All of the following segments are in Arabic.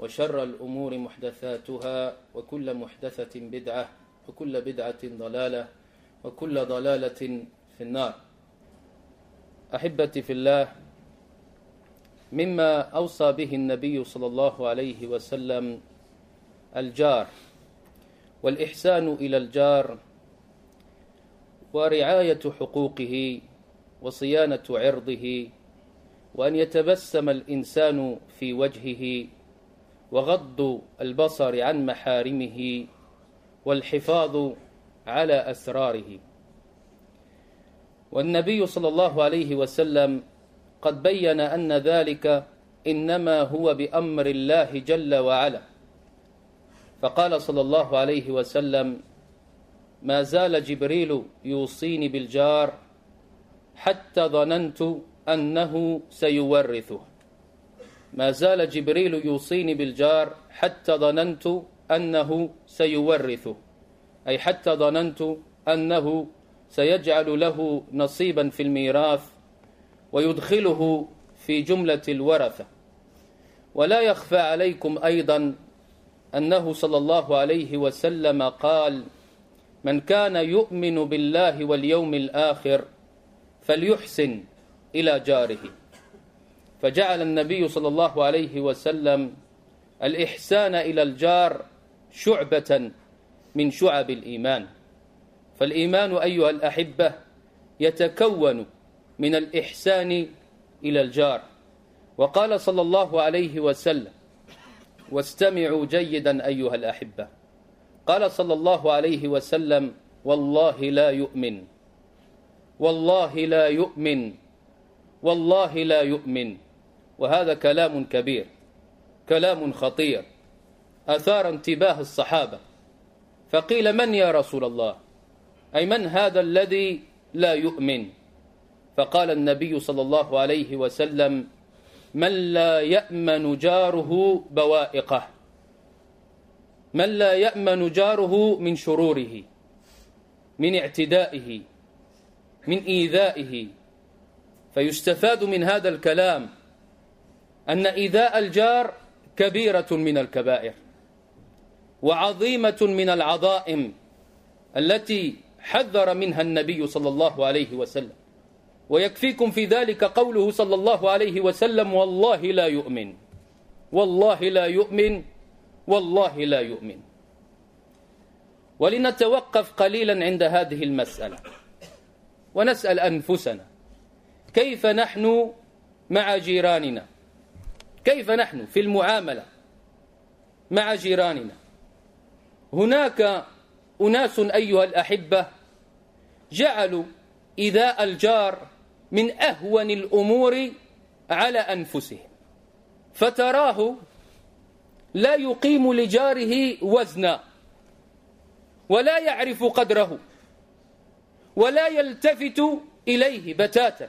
وشر الأمور محدثاتها وكل محدثة بدعة وكل بدعة ضلالة وكل ضلالة في النار. أحبتي في الله مما أوصى به النبي صلى الله عليه وسلم الجار والإحسان إلى الجار ورعاية حقوقه وصيانة عرضه وأن يتبسم الإنسان في وجهه وغض البصر عن محارمه والحفاظ على أسراره. والنبي صلى الله عليه وسلم قد بين أن ذلك إنما هو بأمر الله جل وعلا. فقال صلى الله عليه وسلم ما زال جبريل يوصيني بالجار حتى ظننت أنه سيورثه. ما زال جبريل يوصيني بالجار حتى ظننت أنه سيورثه. أي حتى ظننت أنه سيجعل له نصيبا في الميراث ويدخله في جملة الورثة. ولا يخفى عليكم أيضا أنه صلى الله عليه وسلم قال من كان يؤمن بالله واليوم الآخر فليحسن إلى جاره. فجعل النبي صلى الله عليه وسلم الإحسان إلى الجار شعبة من شعب الإيمان. فالإيمان أيها الأحبة يتكون من الإحسان إلى الجار. وقال صلى الله عليه وسلم واستمعوا جيدا أيها الأحبة. قال صلى الله عليه وسلم والله لا يؤمن. والله لا يؤمن. والله لا يؤمن. وهذا كلام كبير كلام خطير أثار انتباه الصحابة. فقيل من يا رسول الله؟ أي من هذا الذي لا يؤمن؟ فقال النبي صلى الله عليه وسلم من لا يأمن جاره بوائقه من لا يأمن جاره من شروره من اعتدائه من إيذائه. فيستفاد من هذا الكلام أن إيذاء الجار كبيرة من الكبائر وعظيمة من العظائم التي حذر منها النبي صلى الله عليه وسلم. ويكفيكم في ذلك قوله صلى الله عليه وسلم والله لا يؤمن والله لا يؤمن والله لا يؤمن. ولنتوقف قليلا عند هذه المسألة ونسأل أنفسنا كيف نحن مع جيراننا؟ كيف نحن في المعاملة مع جيراننا؟ هناك أناس أيها الأحبة جعلوا إذاء الجار من أهون الأمور على أنفسهم فتراه لا يقيم لجاره وزنا ولا يعرف قدره ولا يلتفت إليه بتاتا.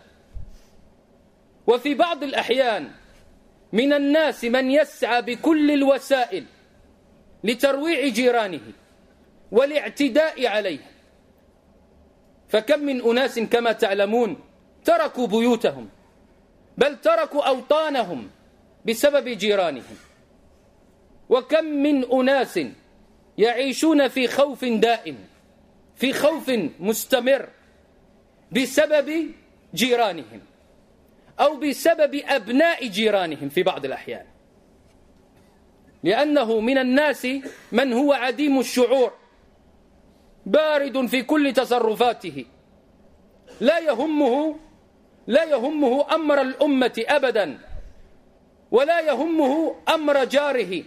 وفي بعض الأحيان من الناس من يسعى بكل الوسائل لترويع جيرانه والاعتداء عليه. فكم من أناس كما تعلمون تركوا بيوتهم بل تركوا أوطانهم بسبب جيرانهم. وكم من أناس يعيشون في خوف دائم في خوف مستمر بسبب جيرانهم. أو بسبب أبناء جيرانهم في بعض الأحيان. لأنه من الناس من هو عديم الشعور بارد في كل تصرفاته. لا يهمه لا يهمه أمر الأمة أبدا ولا يهمه أمر جاره.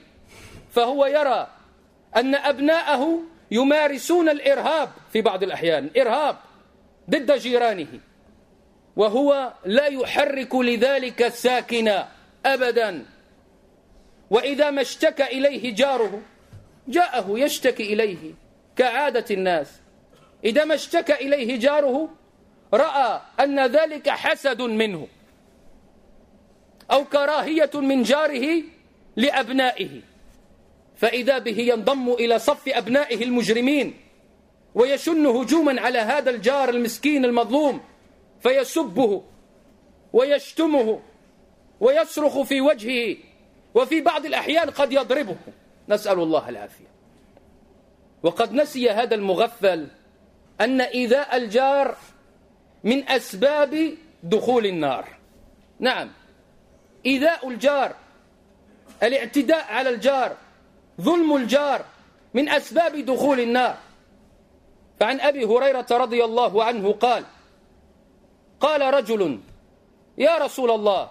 فهو يرى أن أبناءه يمارسون الإرهاب في بعض الأحيان إرهاب ضد جيرانه. وهو لا يحرك لذلك ساكنا أبدا. وإذا ما اشتكى إليه جاره جاءه يشتكي إليه كعادة الناس. إذا ما اشتكى إليه جاره رأى أن ذلك حسد منه أو كراهية من جاره لأبنائه. فإذا به ينضم إلى صف أبنائه المجرمين ويشن هجوما على هذا الجار المسكين المظلوم فيسبه ويشتمه ويصرخ في وجهه وفي بعض الأحيان قد يضربه. نسأل الله العافية. وقد نسي هذا المغفل أن إيذاء الجار من أسباب دخول النار. نعم إيذاء الجار الاعتداء على الجار ظلم الجار من أسباب دخول النار. فعن أبي هريرة رضي الله عنه قال قال رجل يا رسول الله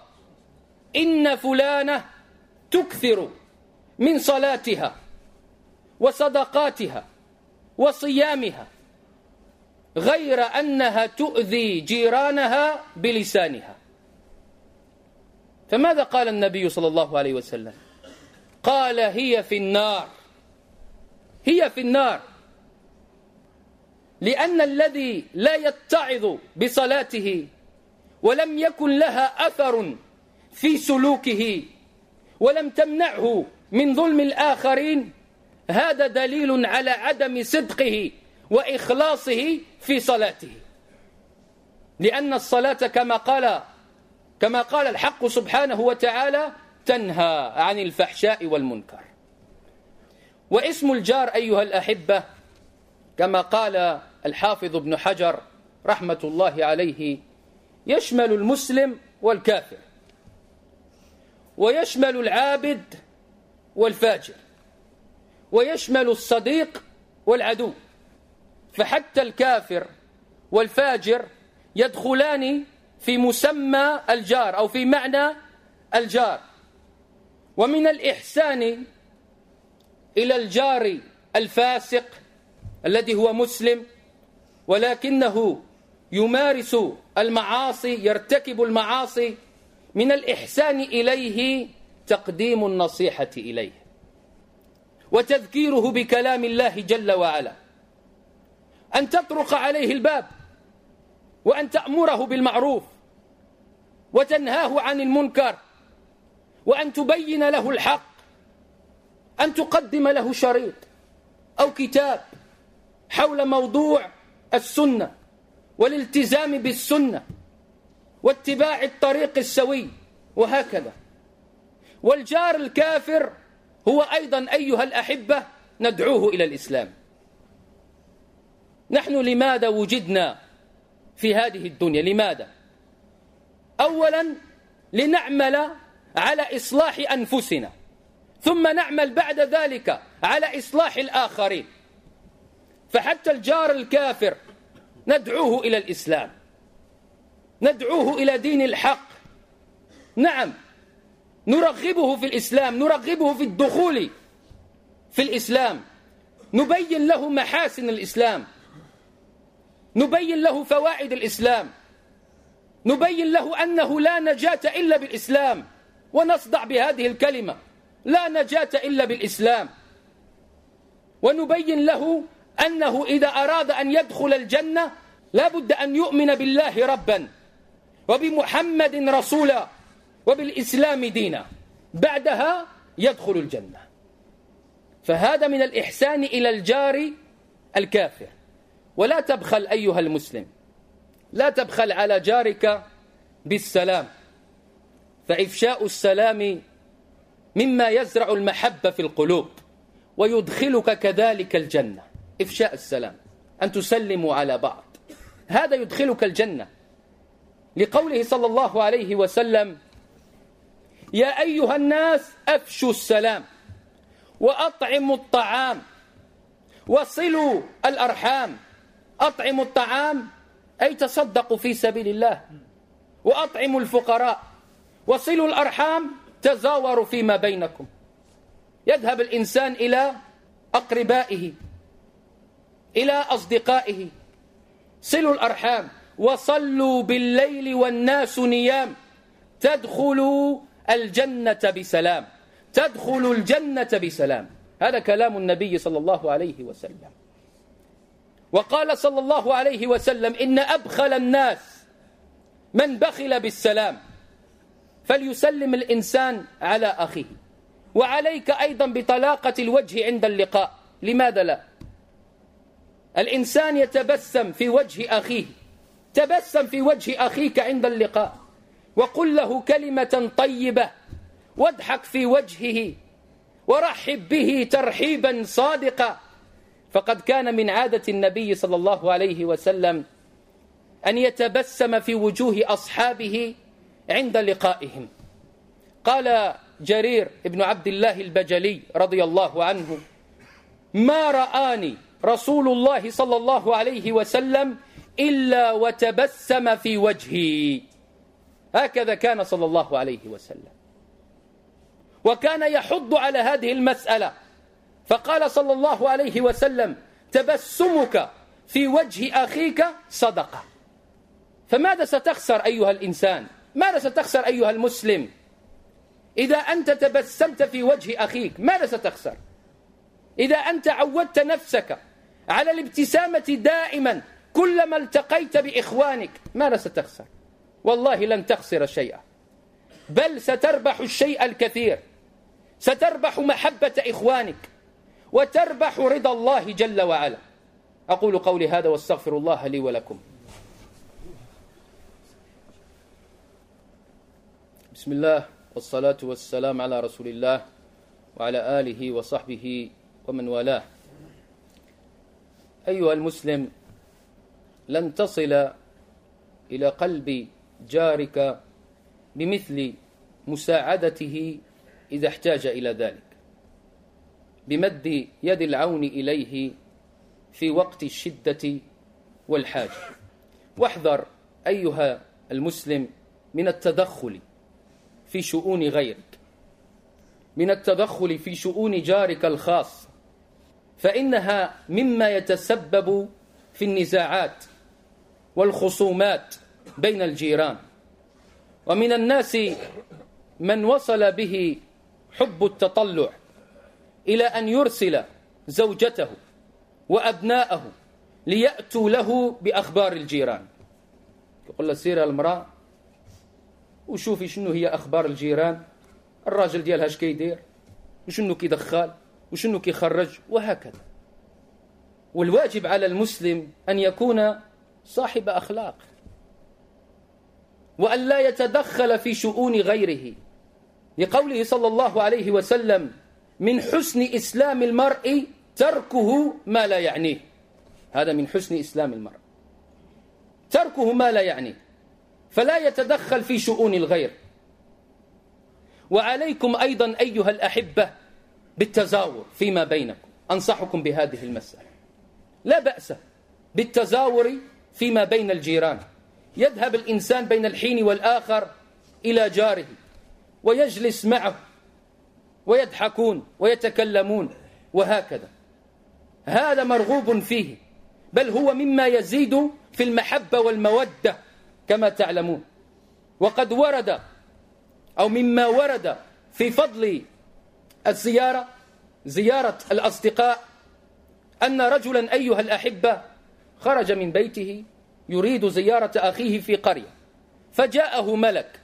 إن فلانة تكثر من صلاتها وصدقاتها وصيامها غير أنها تؤذي جيرانها بلسانها. فماذا قال النبي صلى الله عليه وسلم؟ قال هي في النار هي في النار. لأن الذي لا يتعظ بصلاته ولم يكن لها أثر في سلوكه ولم تمنعه من ظلم الآخرين هذا دليل على عدم صدقه وإخلاصه في صلاته. لأن الصلاة كما قال كما قال الحق سبحانه وتعالى تنهى عن الفحشاء والمنكر. واسم الجار أيها الأحبة كما قال الحافظ ابن حجر رحمة الله عليه يشمل المسلم والكافر ويشمل العابد والفاجر ويشمل الصديق والعدو فحتى الكافر والفاجر يدخلان في مسمى الجار أو في معنى الجار ومن الإحسان إلى الجار الفاسق الذي هو مسلم ولكنه يمارس المعاصي يرتكب المعاصي من الإحسان إليه تقديم النصيحة إليه. وتذكيره بكلام الله جل وعلا. أن تطرق عليه الباب وأن تأمره بالمعروف وتنهاه عن المنكر وأن تبين له الحق أن تقدم له شريط أو كتاب حول موضوع السنة والالتزام بالسنة واتباع الطريق السوي وهكذا. والجار الكافر هو أيضا أيها الأحبة ندعوه إلى الإسلام. نحن لماذا وجدنا في هذه الدنيا؟ لماذا؟ أولا لنعمل على إصلاح أنفسنا ثم نعمل بعد ذلك على إصلاح الآخرين. فحتى الجار الكافر ندعوه إلى الإسلام. ندعوه إلى دين الحق. نعم نرغبه في الإسلام نرغبه في الدخول في الإسلام. نبين له محاسن الإسلام. نبين له فوائد الإسلام. نبين له أنه لا نجاة إلا بالإسلام. ونصدع بهذه الكلمة لا نجاة إلا بالإسلام. ونبين له أنه إذا أراد أن يدخل الجنة لا بد أن يؤمن بالله ربا وبمحمد رسولا وبالإسلام دينا. بعدها يدخل الجنة. فهذا من الإحسان إلى الجار الكافر. ولا تبخل أيها المسلم. لا تبخل على جارك بالسلام. فإفشاء السلام مما يزرع المحبة في القلوب. ويدخلك كذلك الجنة. إفشاء السلام أن تسلموا على بعض. هذا يدخلك الجنة. لقوله صلى الله عليه وسلم يا أيها الناس أفشوا السلام وأطعموا الطعام وصلوا الأرحام. أطعموا الطعام أي تصدقوا في سبيل الله. وأطعموا الفقراء. وصلوا الأرحام تزاوروا فيما بينكم. يذهب الإنسان إلى أقربائه. إلى أصدقائه. صلوا الأرحام. وصلوا بالليل والناس نيام. تدخلوا الجنة بسلام. تدخل الجنة بسلام. هذا كلام النبي صلى الله عليه وسلم. وقال صلى الله عليه وسلم إن أبخل الناس من بخل بالسلام. فليسلم الإنسان على أخيه. وعليك أيضا بطلاقة الوجه عند اللقاء. لماذا لا؟ الإنسان يتبسم في وجه أخيه تبسم في وجه أخيك عند اللقاء وقل له كلمة طيبة واضحك في وجهه ورحب به ترحيبا صادقا. فقد كان من عادة النبي صلى الله عليه وسلم أن يتبسم في وجوه أصحابه عند لقائهم. قال جرير بن عبد الله البجلي رضي الله عنه ما رآني رسول الله صلى الله عليه وسلم إلا وتبسم في وجهي هكذا كان صلى الله عليه وسلم. وكان يحض على هذه المسألة. فقال صلى الله عليه وسلم تبسمك في وجه أخيك صدقة. فماذا ستخسر أيها الإنسان؟ ماذا ستخسر أيها المسلم؟ إذا أنت تبسمت في وجه أخيك ماذا ستخسر؟ إذا أنت عودت نفسك على الابتسامة دائما كلما التقيت بإخوانك ماذا ستخسر؟ والله لن تخسر شيئا. بل ستربح الشيء الكثير. ستربح محبة إخوانك. وتربح رضا الله جل وعلا. أقول قولي هذا واستغفر الله لي ولكم. بسم الله والصلاة والسلام على رسول الله وعلى آله وصحبه ومن والاه. أيها المسلم لن تصل إلى قلب جارك بمثل مساعدته إذا احتاج إلى ذلك. بمد يد العون إليه في وقت الشدة والحاجة. واحذر أيها المسلم من التدخل في شؤون غيرك. من التدخل في شؤون جارك الخاص. فإنها مما يتسبب في النزاعات والخصومات بين الجيران. ومن الناس من وصل به حب التطلع إلى أن يرسل زوجته وأبناءه ليأتوا له بأخبار الجيران. يقول له سير المرأة وشوفي شنو هي أخبار الجيران. الراجل ديالها اش كيدير؟ وشنو كيدخل؟ وشنو كيخرج؟ وهكذا. والواجب على المسلم أن يكون صاحب أخلاق. وأن لا يتدخل في شؤون غيره. لقوله صلى الله عليه وسلم من حسن إسلام المرء تركه ما لا يعنيه. هذا من حسن إسلام المرء. تركه ما لا يعنيه. فلا يتدخل في شؤون الغير. وعليكم أيضا أيها الأحبة بالتزاور فيما بينكم. أنصحكم بهذه المسألة. لا بأس بالتزاور فيما بين الجيران. يذهب الإنسان بين الحين والآخر إلى جاره ويجلس معه ويضحكون ويتكلمون وهكذا. هذا مرغوب فيه بل هو مما يزيد في المحبة والمودة كما تعلمون. وقد ورد أو مما ورد في فضل الزيارة زيارة الأصدقاء أن رجلا أيها الأحبة خرج من بيته يريد زيارة أخيه في قرية فجاءه ملك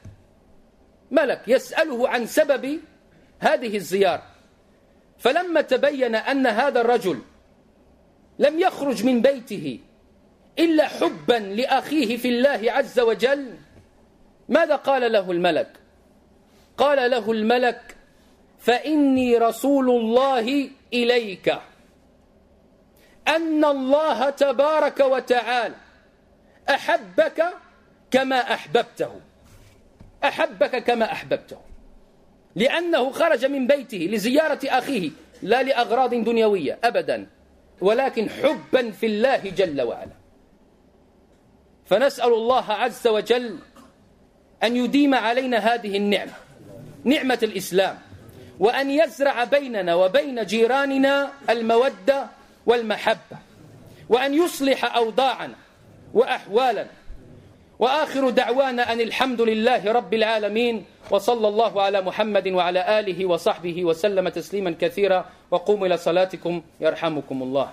ملك يسأله عن سبب هذه الزيارة. فلما تبين أن هذا الرجل لم يخرج من بيته إلا حبا لأخيه في الله عز وجل ماذا قال له الملك؟ قال له الملك فإني رسول الله إليك. أن الله تبارك وتعالى أحبك كما أحببته. أحبك كما أحببته. لأنه خرج من بيته لزيارة أخيه لا لأغراض دنيوية أبدا ولكن حبا في الله جل وعلا. فنسأل الله عز وجل أن يديم علينا هذه النعمة نعمة الإسلام. وأن يزرع بيننا وبين جيراننا المودة والمحبة وأن يصلح أوضاعنا وأحوالنا. وآخر دعوانا أن الحمد لله رب العالمين وصلى الله على محمد وعلى آله وصحبه وسلم تسليما كثيرا وقوموا إلى صلاتكم يرحمكم الله.